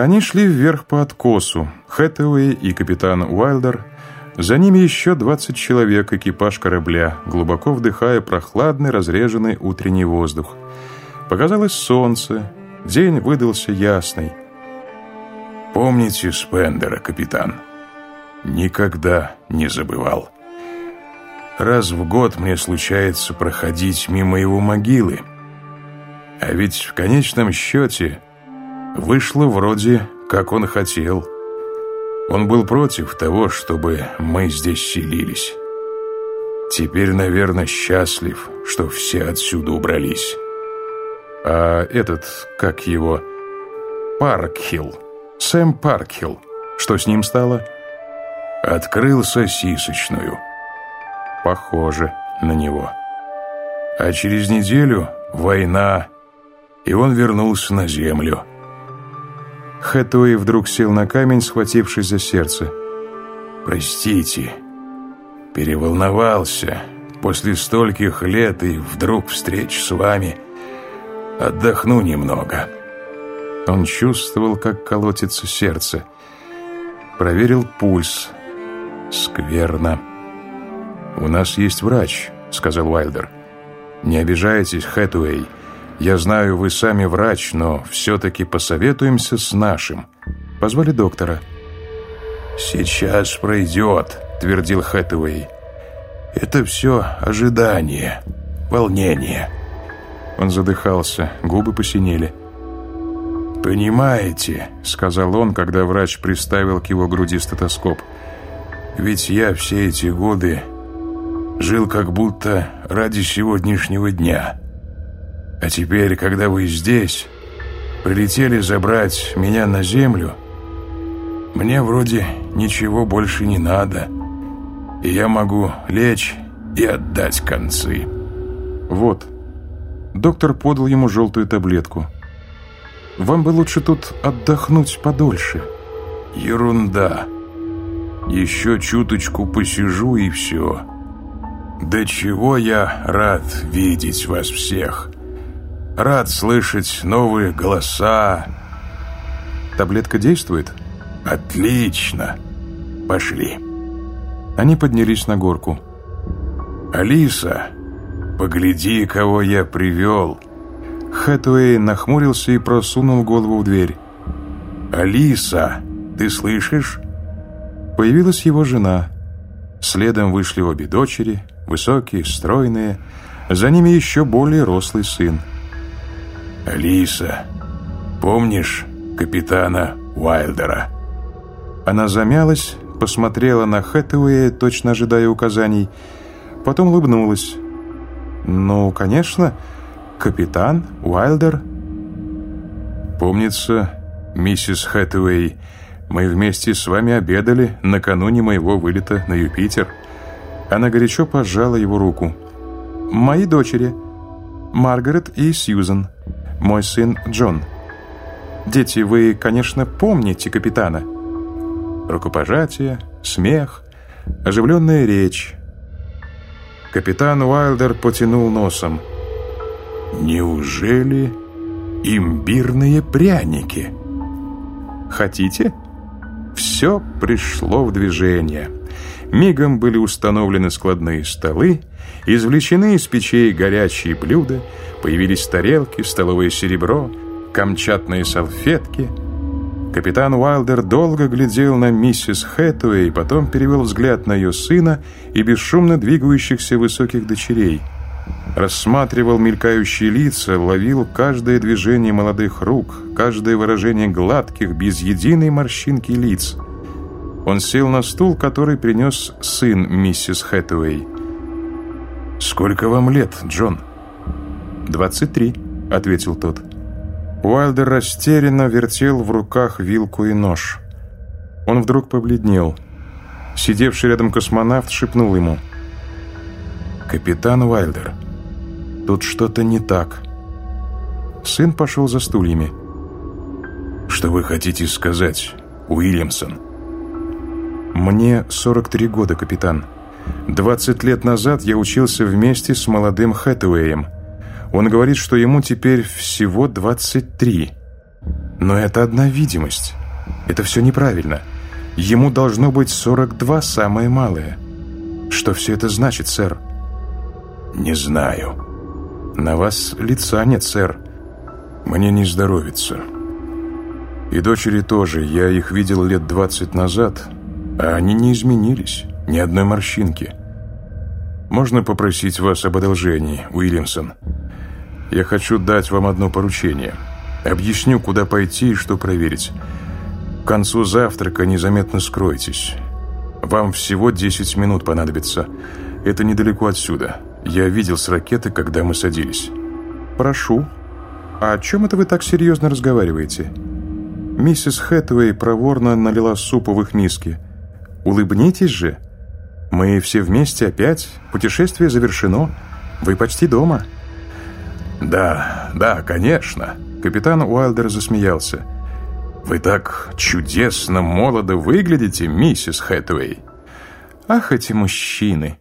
Они шли вверх по откосу. Хэтэуэй и капитан Уайлдер. За ними еще 20 человек, экипаж корабля, глубоко вдыхая прохладный, разреженный утренний воздух. Показалось солнце. День выдался ясный. «Помните Спендера, капитан?» «Никогда не забывал. Раз в год мне случается проходить мимо его могилы. А ведь в конечном счете вышло вроде, как он хотел. Он был против того, чтобы мы здесь селились. Теперь, наверное, счастлив, что все отсюда убрались. А этот, как его, Паркхилл, Сэм Паркхилл, что с ним стало? Открыл сосисочную. Похоже на него. А через неделю война, и он вернулся на землю. Хэтуэй вдруг сел на камень, схватившись за сердце. «Простите, переволновался. После стольких лет и вдруг встреч с вами. Отдохну немного». Он чувствовал, как колотится сердце. Проверил пульс. Скверно. «У нас есть врач», — сказал Уайлдер. «Не обижайтесь, Хэтуэй. Я знаю, вы сами врач, но все-таки посоветуемся с нашим. Позвали доктора. «Сейчас пройдет», — твердил Хэтэуэй. «Это все ожидание, волнение». Он задыхался, губы посинели. «Понимаете», — сказал он, когда врач приставил к его груди стетоскоп, «ведь я все эти годы жил как будто ради сегодняшнего дня». А теперь, когда вы здесь, прилетели забрать меня на землю, мне вроде ничего больше не надо, и я могу лечь и отдать концы. Вот. Доктор подал ему желтую таблетку. Вам бы лучше тут отдохнуть подольше. Ерунда. Еще чуточку посижу и все. Да чего я рад видеть вас всех. Рад слышать новые голоса. Таблетка действует? Отлично. Пошли. Они поднялись на горку. Алиса, погляди, кого я привел. Хэтуэй нахмурился и просунул голову в дверь. «Алиса, ты слышишь?» Появилась его жена. Следом вышли обе дочери, высокие, стройные. За ними еще более рослый сын. «Алиса, помнишь капитана Уайлдера?» Она замялась, посмотрела на Хэтэуэя, точно ожидая указаний, потом улыбнулась. «Ну, конечно, капитан Уайлдер». «Помнится, миссис Хэтэуэй, мы вместе с вами обедали накануне моего вылета на Юпитер». Она горячо пожала его руку. «Мои дочери, Маргарет и Сьюзен» мой сын Джон. Дети, вы, конечно, помните капитана. Рукопожатие, смех, оживленная речь. Капитан Уайлдер потянул носом. «Неужели имбирные пряники?» «Хотите?» Все пришло в движение. Мигом были установлены складные столы, извлечены из печей горячие блюда, появились тарелки, столовое серебро, камчатные салфетки. Капитан Уайлдер долго глядел на миссис Хэттуэй, потом перевел взгляд на ее сына и бесшумно двигающихся высоких дочерей. Рассматривал мелькающие лица, ловил каждое движение молодых рук, каждое выражение гладких, без единой морщинки лиц – он сел на стул, который принес сын миссис Хэтэуэй. «Сколько вам лет, Джон?» «Двадцать три», — ответил тот. Уайлдер растерянно вертел в руках вилку и нож. Он вдруг побледнел. Сидевший рядом космонавт шепнул ему. «Капитан Уайлдер, тут что-то не так». Сын пошел за стульями. «Что вы хотите сказать, Уильямсон?» «Мне 43 года, капитан. 20 лет назад я учился вместе с молодым Хэтэуэем. Он говорит, что ему теперь всего 23. Но это одна видимость. Это все неправильно. Ему должно быть 42 самое малое. Что все это значит, сэр? Не знаю. На вас лица нет, сэр. Мне не здоровится. И дочери тоже. Я их видел лет 20 назад, а они не изменились. Ни одной морщинки. Можно попросить вас об одолжении, Уильямсон? Я хочу дать вам одно поручение. Объясню, куда пойти и что проверить. К концу завтрака незаметно скройтесь. Вам всего 10 минут понадобится. Это недалеко отсюда. Я видел с ракеты, когда мы садились. Прошу. А о чем это вы так серьезно разговариваете? Миссис Хэтэуэй проворно налила супу в их миски. Улыбнитесь же. Мы все вместе опять. Путешествие завершено. Вы почти дома. Да, да, конечно. Капитан Уайлдер засмеялся. «Вы так чудесно молодо выглядите, миссис Хэтэуэй!» «Ах, эти мужчины!»